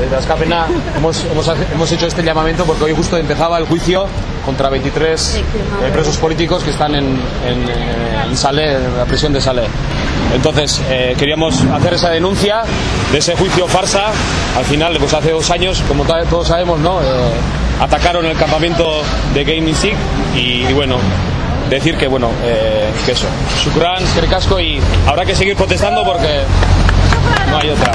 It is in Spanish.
Eh, de Azcapena hemos, hemos, hemos hecho este llamamiento porque hoy justo empezaba el juicio contra 23 eh, presos políticos que están en, en, en Salé, en la prisión de Salé. Entonces, eh, queríamos hacer esa denuncia de ese juicio farsa. Al final, pues hace dos años, como todos sabemos, ¿no? Eh, atacaron el campamento de Gaming Sig y, y bueno, decir que bueno, eh, que eso. Shukran, casco y habrá que seguir protestando porque no hay otra.